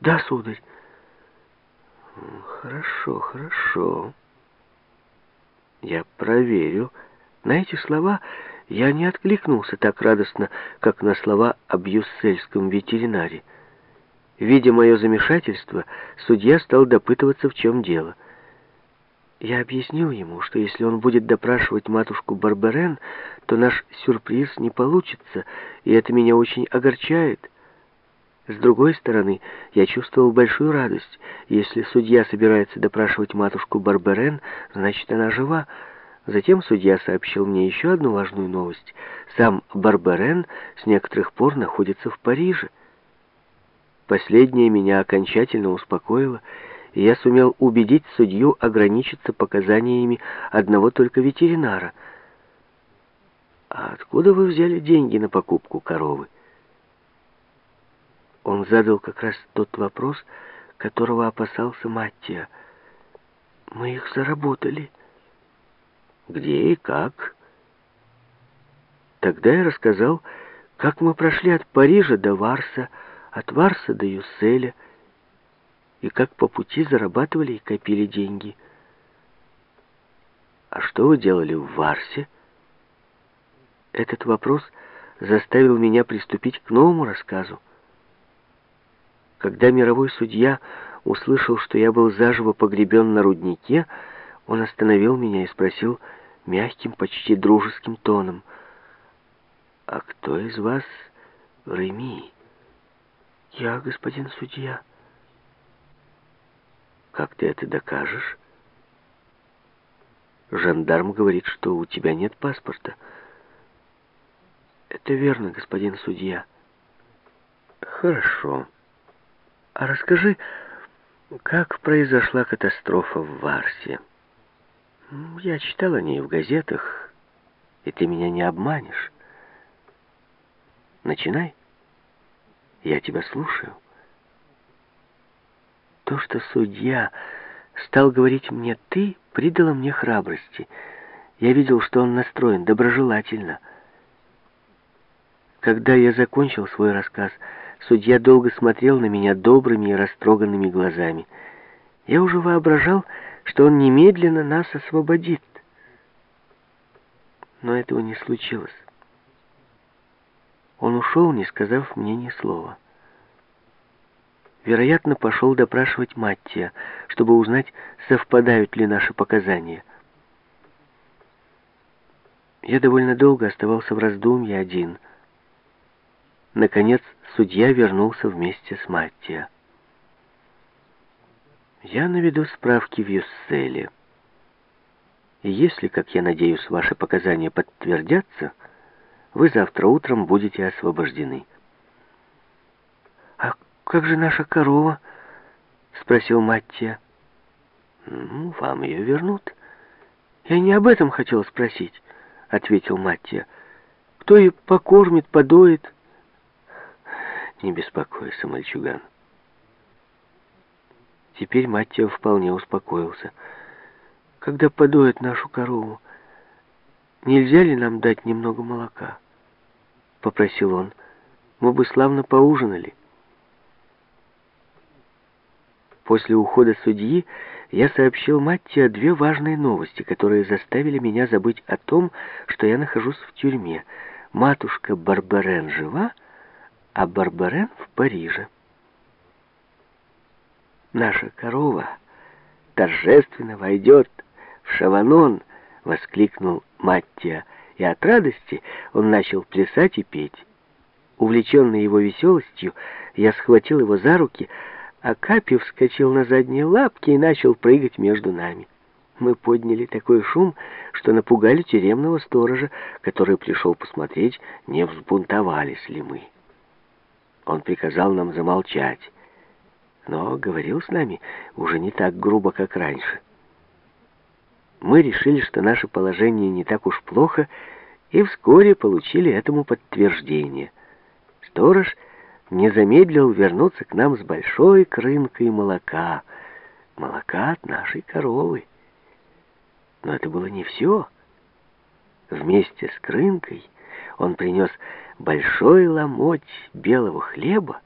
Да, сударь. Хорошо, хорошо. Я проверю. На эти слова я не откликнулся так радостно, как на слова об юссельском ветеринаре. Видя мое замешательство, судья стал допытываться, в чем дело. Я объяснил ему, что если он будет допрашивать матушку Барберен, то наш сюрприз не получится, и это меня очень огорчает. С другой стороны, я чувствовал большую радость. Если судья собирается допрашивать матушку Барберен, значит, она жива. Затем судья сообщил мне еще одну важную новость. Сам Барберен с некоторых пор находится в Париже. Последнее меня окончательно успокоило, и я сумел убедить судью ограничиться показаниями одного только ветеринара. «А откуда вы взяли деньги на покупку коровы?» Он задал как раз тот вопрос, которого опасался Маттия. «Мы их заработали». «Где и как?» Тогда я рассказал, как мы прошли от Парижа до Варса, от Варса до Юсселя, и как по пути зарабатывали и копили деньги. «А что вы делали в Варсе?» Этот вопрос заставил меня приступить к новому рассказу. Когда мировой судья услышал, что я был заживо погребен на руднике, он остановил меня и спросил мягким, почти дружеским тоном, «А кто из вас Реми?» «Я, господин судья». «Как ты это докажешь?» «Жандарм говорит, что у тебя нет паспорта». «Это верно, господин судья». «Хорошо». А расскажи, как произошла катастрофа в Варсе? Я читал о ней в газетах, и ты меня не обманешь. Начинай. Я тебя слушаю. То, что судья стал говорить мне «ты», придало мне храбрости. Я видел, что он настроен доброжелательно. Когда я закончил свой рассказ, Судья долго смотрел на меня добрыми и растроганными глазами. Я уже воображал, что он немедленно нас освободит. Но этого не случилось. Он ушел, не сказав мне ни слова. Вероятно, пошел допрашивать Маттия, чтобы узнать, совпадают ли наши показания. Я довольно долго оставался в раздумье один — Наконец, судья вернулся вместе с Маттия. «Я наведу справки в Юсселе. И если, как я надеюсь, ваши показания подтвердятся, вы завтра утром будете освобождены». «А как же наша корова?» — спросил Маттия. «Ну, вам ее вернут». «Я не об этом хотел спросить», — ответил Маттия. «Кто ее покормит, подоит?» Не беспокойся, мальчуган. Теперь Маттия вполне успокоился. Когда подоят нашу корову, нельзя ли нам дать немного молока? Попросил он. Мы бы славно поужинали. После ухода судьи я сообщил Матте две важные новости, которые заставили меня забыть о том, что я нахожусь в тюрьме. Матушка Барбарен жива, а Барбарен в Париже. «Наша корова торжественно войдет в Шаванон!» — воскликнул Маттия, и от радости он начал плясать и петь. Увлеченный его веселостью, я схватил его за руки, а Капи вскочил на задние лапки и начал прыгать между нами. Мы подняли такой шум, что напугали тюремного сторожа, который пришел посмотреть, не взбунтовались ли мы. Он приказал нам замолчать, но говорил с нами уже не так грубо, как раньше. Мы решили, что наше положение не так уж плохо, и вскоре получили этому подтверждение. Сторож не замедлил вернуться к нам с большой крынкой молока. Молока от нашей коровы. Но это было не все. Вместе с крынкой он принес большой ломоть белого хлеба